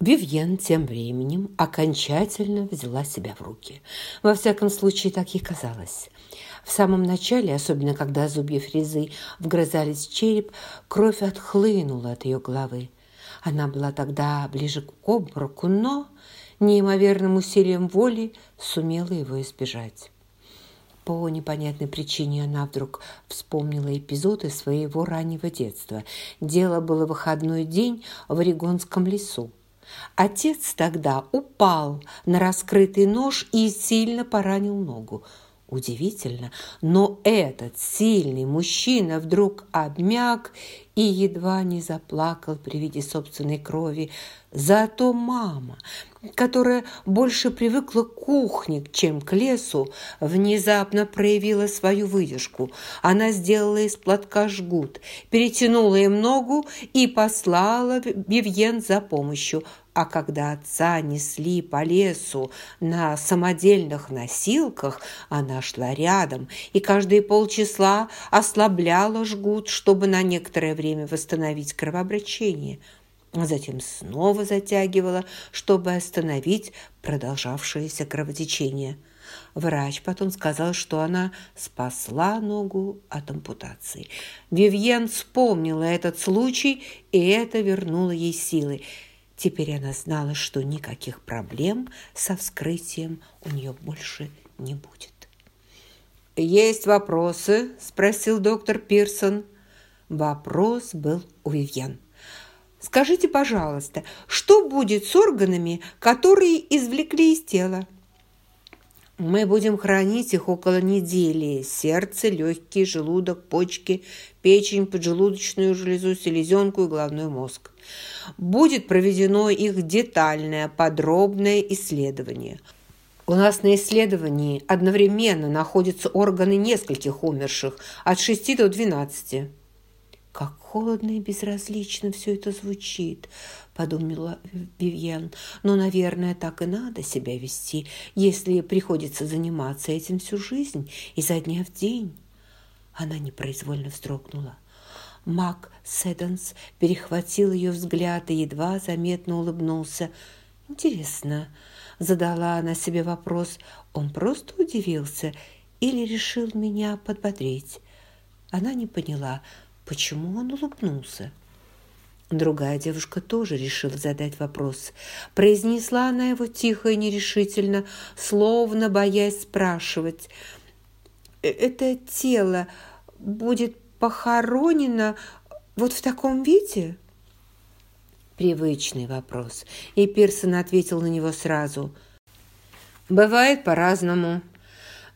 Вивьен тем временем окончательно взяла себя в руки. Во всяком случае, так ей казалось. В самом начале, особенно когда зубья фрезы вгрызались в череп, кровь отхлынула от ее головы. Она была тогда ближе к обмороку, но неимоверным усилием воли сумела его избежать. По непонятной причине она вдруг вспомнила эпизоды своего раннего детства. Дело было выходной день в Орегонском лесу. Отец тогда упал на раскрытый нож и сильно поранил ногу. Удивительно, но этот сильный мужчина вдруг обмяк и едва не заплакал при виде собственной крови. Зато мама, которая больше привыкла к кухне, чем к лесу, внезапно проявила свою выдержку. Она сделала из платка жгут, перетянула им ногу и послала Вивьен за помощью – а когда отца несли по лесу на самодельных носилках, она шла рядом и каждые полчаса ослабляла жгут, чтобы на некоторое время восстановить кровообращение а затем снова затягивала, чтобы остановить продолжавшееся кровотечение. Врач потом сказал, что она спасла ногу от ампутации. Вивьен вспомнила этот случай, и это вернуло ей силы. Теперь она знала, что никаких проблем со вскрытием у нее больше не будет. «Есть вопросы?» – спросил доктор Пирсон. Вопрос был у Вивьен. «Скажите, пожалуйста, что будет с органами, которые извлекли из тела?» Мы будем хранить их около недели. Сердце, легкие, желудок, почки, печень, поджелудочную железу, селезенку и головной мозг. Будет проведено их детальное, подробное исследование. У нас на исследовании одновременно находятся органы нескольких умерших, от 6 до 12. Как холодно и безразлично все это звучит, подумала Вивьен. Но, наверное, так и надо себя вести, если приходится заниматься этим всю жизнь, изо дня в день. Она непроизвольно вздрогнула. Мак Седенс перехватил ее взгляд и едва заметно улыбнулся. «Интересно», — задала она себе вопрос, — «он просто удивился или решил меня подбодрить?» Она не поняла, Почему он улыбнулся? Другая девушка тоже решила задать вопрос. Произнесла она его тихо и нерешительно, словно боясь спрашивать. «Э, «Это тело будет похоронено вот в таком виде?» Привычный вопрос, и Пирсон ответил на него сразу. «Бывает по-разному.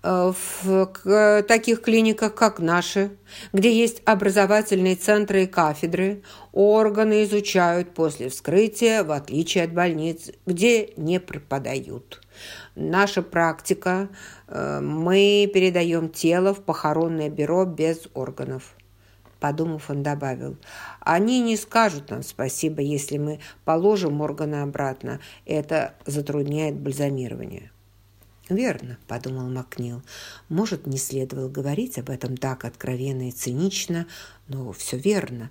Э, в таких клиниках, как наши, где есть образовательные центры и кафедры, органы изучают после вскрытия, в отличие от больниц, где не преподают. Наша практика э, – мы передаем тело в похоронное бюро без органов. Подумав, он добавил, они не скажут нам спасибо, если мы положим органы обратно. Это затрудняет бальзамирование. «Верно», – подумал Макнил. «Может, не следовало говорить об этом так откровенно и цинично, но все верно.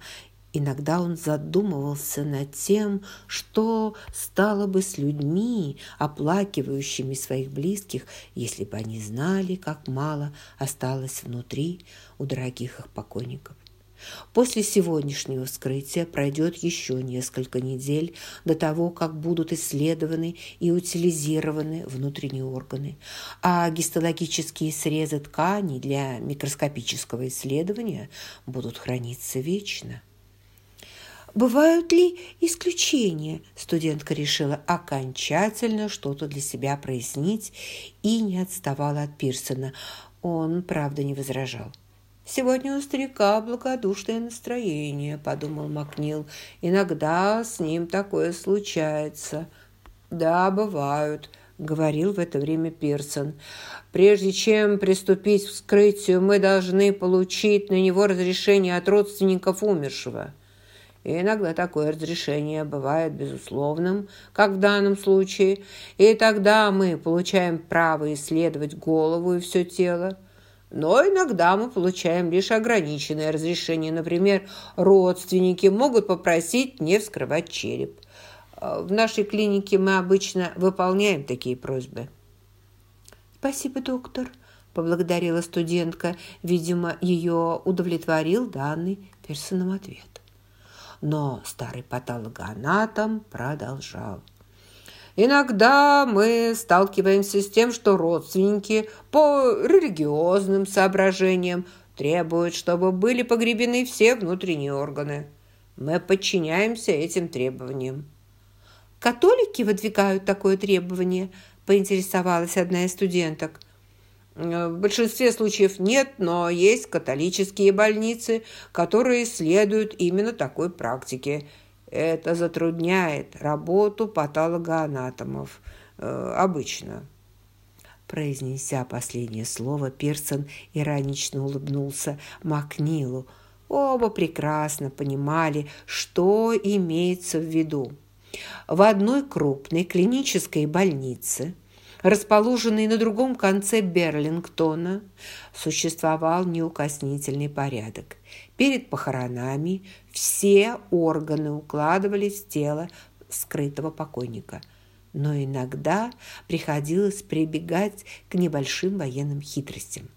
Иногда он задумывался над тем, что стало бы с людьми, оплакивающими своих близких, если бы они знали, как мало осталось внутри у дорогих их покойников. После сегодняшнего вскрытия пройдет еще несколько недель до того, как будут исследованы и утилизированы внутренние органы, а гистологические срезы тканей для микроскопического исследования будут храниться вечно. «Бывают ли исключения?» Студентка решила окончательно что-то для себя прояснить и не отставала от Пирсона. Он, правда, не возражал. «Сегодня у старика благодушное настроение», – подумал Макнил. «Иногда с ним такое случается». «Да, бывают», – говорил в это время Пирсон. «Прежде чем приступить к вскрытию, мы должны получить на него разрешение от родственников умершего». И иногда такое разрешение бывает безусловным, как в данном случае, и тогда мы получаем право исследовать голову и все тело. Но иногда мы получаем лишь ограниченное разрешение. Например, родственники могут попросить не вскрывать череп. В нашей клинике мы обычно выполняем такие просьбы. «Спасибо, доктор», – поблагодарила студентка. Видимо, ее удовлетворил данный персоном ответ. Но старый патологоанатом продолжал. Иногда мы сталкиваемся с тем, что родственники по религиозным соображениям требуют, чтобы были погребены все внутренние органы. Мы подчиняемся этим требованиям. «Католики выдвигают такое требование?» – поинтересовалась одна из студенток. В большинстве случаев нет, но есть католические больницы, которые следуют именно такой практике – это затрудняет работу патологоанатомов э, обычно. Произнеся последнее слово, Персон иронично улыбнулся Макнилу. Оба прекрасно понимали, что имеется в виду. В одной крупной клинической больнице расположенный на другом конце Берлингтона, существовал неукоснительный порядок. Перед похоронами все органы укладывались в тело скрытого покойника. Но иногда приходилось прибегать к небольшим военным хитростям.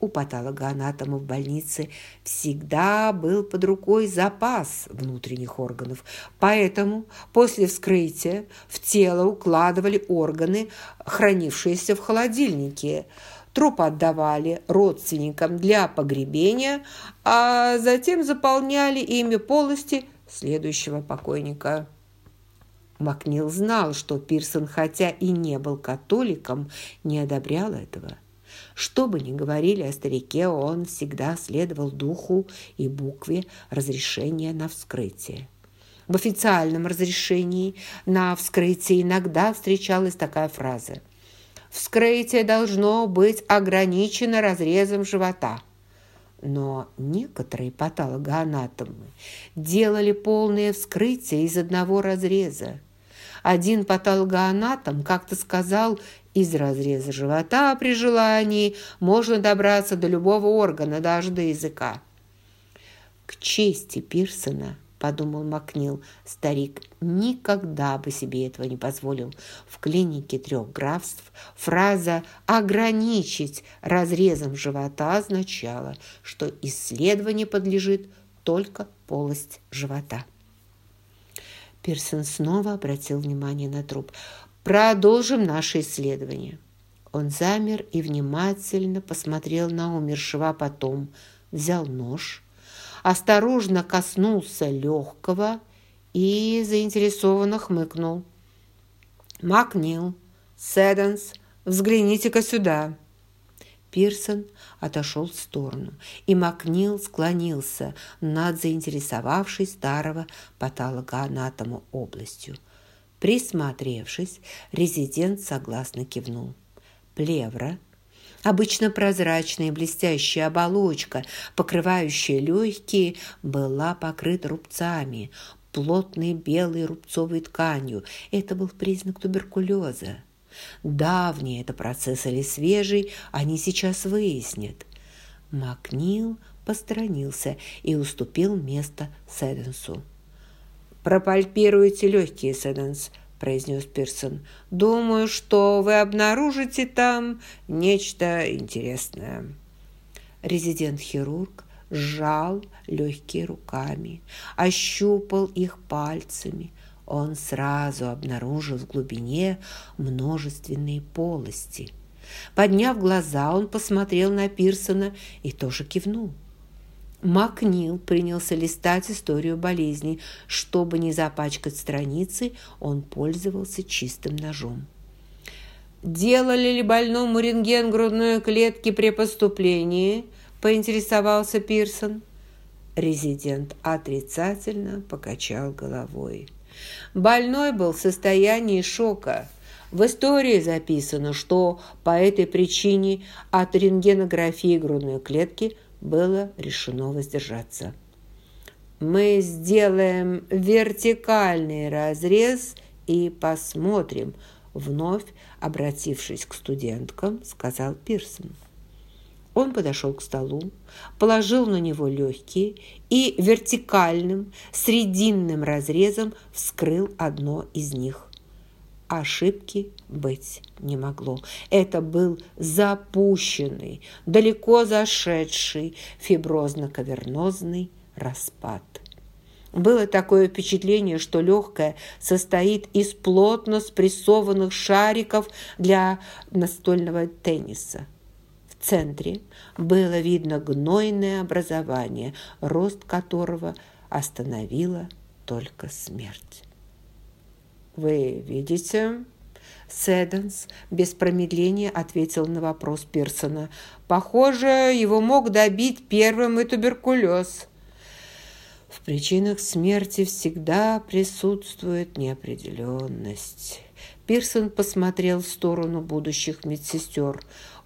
У патологоанатома в больнице всегда был под рукой запас внутренних органов, поэтому после вскрытия в тело укладывали органы, хранившиеся в холодильнике. Труп отдавали родственникам для погребения, а затем заполняли ими полости следующего покойника. Макнил знал, что Пирсон, хотя и не был католиком, не одобрял этого – что бы ни говорили о старике, он всегда следовал духу и букве разрешения на вскрытие. В официальном разрешении на вскрытие иногда встречалась такая фраза «Вскрытие должно быть ограничено разрезом живота». Но некоторые патологоанатомы делали полное вскрытие из одного разреза. Один патологоанатом как-то сказал из разреза живота при желании можно добраться до любого органа, даже до языка. «К чести Пирсона», – подумал Макнил, старик никогда бы себе этого не позволил. В клинике трех графств фраза «ограничить разрезом живота» означала, что исследование подлежит только полость живота. Пирсон снова обратил внимание на труп. Продолжим наше исследование». Он замер и внимательно посмотрел на умершего, а потом взял нож, осторожно коснулся легкого и заинтересованно хмыкнул. «Макнил, Сэдденс, взгляните-ка сюда!» Пирсон отошел в сторону, и Макнил склонился над заинтересовавшей старого патологоанатома областью – Присмотревшись, резидент согласно кивнул. Плевра, обычно прозрачная блестящая оболочка, покрывающая легкие, была покрыта рубцами, плотной белой рубцовой тканью. Это был признак туберкулеза. Давний это процесс или свежий, они сейчас выяснят. Макнил посторонился и уступил место Седенсу. «Пропальпируйте легкие, Сэдденс», – произнес Пирсон. «Думаю, что вы обнаружите там нечто интересное». Резидент-хирург сжал легкие руками, ощупал их пальцами. Он сразу обнаружил в глубине множественные полости. Подняв глаза, он посмотрел на Пирсона и тоже кивнул. Макнил принялся листать историю болезни. Чтобы не запачкать страницы, он пользовался чистым ножом. «Делали ли больному рентген грудной клетки при поступлении?» – поинтересовался Пирсон. Резидент отрицательно покачал головой. Больной был в состоянии шока. В истории записано, что по этой причине от рентгенографии грудной клетки – было решено воздержаться. Мы сделаем вертикальный разрез и посмотрим, вновь обратившись к студенткам, сказал Пирсон. Он подошел к столу, положил на него легкие и вертикальным срединным разрезом вскрыл одно из них. Ошибки быть не могло. Это был запущенный, далеко зашедший фиброзно-кавернозный распад. Было такое впечатление, что легкое состоит из плотно спрессованных шариков для настольного тенниса. В центре было видно гнойное образование, рост которого остановила только смерть. «Вы видите?» Седенс без промедления ответил на вопрос Пирсона. «Похоже, его мог добить первым и туберкулез». В причинах смерти всегда присутствует неопределенность. Пирсон посмотрел в сторону будущих медсестер.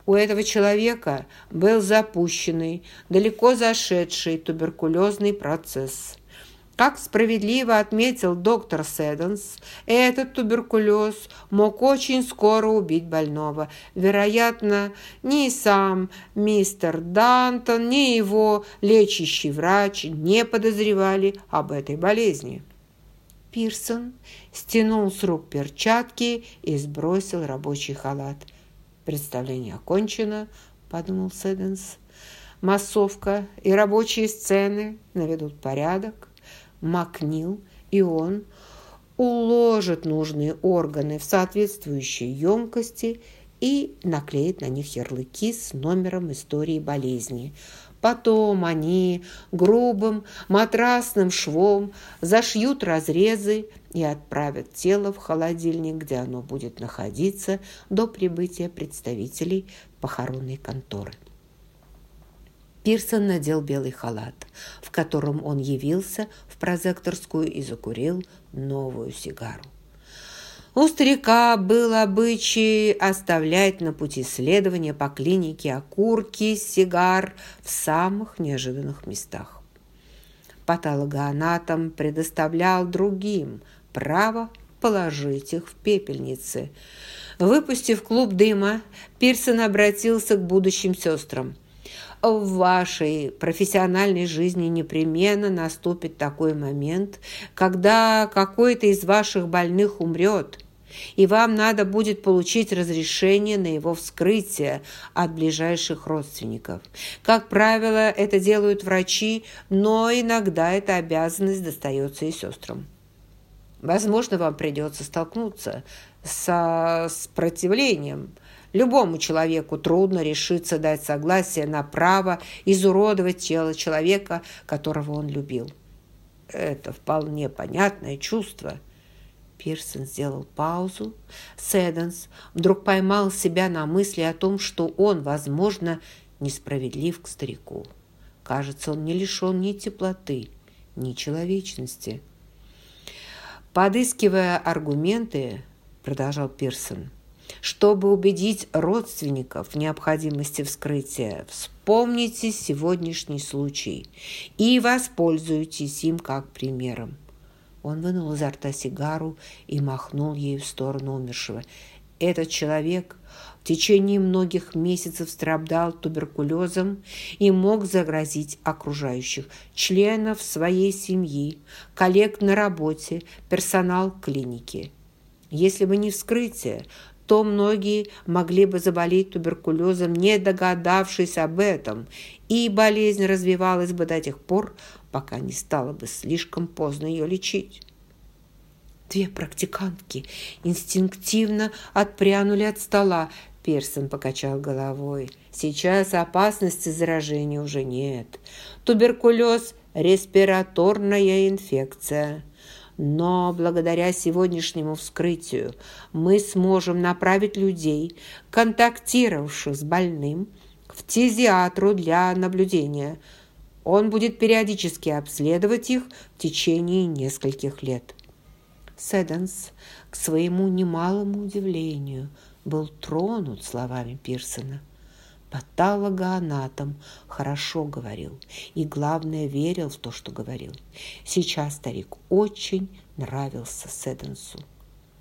У этого человека был запущенный, далеко зашедший туберкулезный процесс. Как справедливо отметил доктор Седенс, этот туберкулез мог очень скоро убить больного. Вероятно, ни сам мистер Дантон, ни его лечащий врач не подозревали об этой болезни. Пирсон стянул с рук перчатки и сбросил рабочий халат. «Представление окончено», – подумал Седенс. «Массовка и рабочие сцены наведут порядок. Макнил и он уложит нужные органы в соответствующие емкости и наклеит на них ярлыки с номером истории болезни. Потом они грубым матрасным швом зашьют разрезы и отправят тело в холодильник, где оно будет находиться до прибытия представителей похоронной конторы. Пирсон надел белый халат, в котором он явился в прозекторскую и закурил новую сигару. У старика был обычай оставлять на пути следования по клинике окурки, сигар в самых неожиданных местах. Патологоанатом предоставлял другим право положить их в пепельницы. Выпустив клуб дыма, Пирсон обратился к будущим сестрам – в вашей профессиональной жизни непременно наступит такой момент, когда какой-то из ваших больных умрет, и вам надо будет получить разрешение на его вскрытие от ближайших родственников. Как правило, это делают врачи, но иногда эта обязанность достается и сестрам. Возможно, вам придется столкнуться со сопротивлением – Любому человеку трудно решиться дать согласие на право изуродовать тело человека, которого он любил. Это вполне понятное чувство. Пирсон сделал паузу. Сэдденс вдруг поймал себя на мысли о том, что он, возможно, несправедлив к старику. Кажется, он не лишен ни теплоты, ни человечности. Подыскивая аргументы, продолжал Пирсон, чтобы убедить родственников в необходимости вскрытия, вспомните сегодняшний случай и воспользуйтесь им как примером. Он вынул изо рта сигару и махнул ею в сторону умершего. Этот человек в течение многих месяцев страдал туберкулезом и мог загрозить окружающих, членов своей семьи, коллег на работе, персонал клиники. Если бы не вскрытие, то многие могли бы заболеть туберкулезом, не догадавшись об этом, и болезнь развивалась бы до тех пор, пока не стало бы слишком поздно ее лечить. Две практикантки инстинктивно отпрянули от стола. Персон покачал головой. Сейчас опасности заражения уже нет. Туберкулез – респираторная инфекция. Но благодаря сегодняшнему вскрытию мы сможем направить людей, контактировавших с больным, в тезиатру для наблюдения. Он будет периодически обследовать их в течение нескольких лет. Седенс, к своему немалому удивлению, был тронут словами Пирсона. Патологоанатом хорошо говорил и, главное, верил в то, что говорил. Сейчас старик очень нравился Седенсу.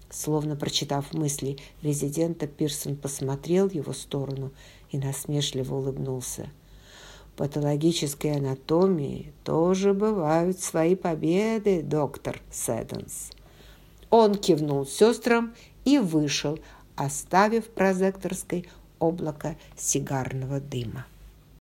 Словно прочитав мысли резидента, Пирсон посмотрел в его сторону и насмешливо улыбнулся. Патологической анатомии тоже бывают свои победы, доктор Сэдденс. Он кивнул сестрам и вышел, оставив в прозекторской облако сигарного дыма.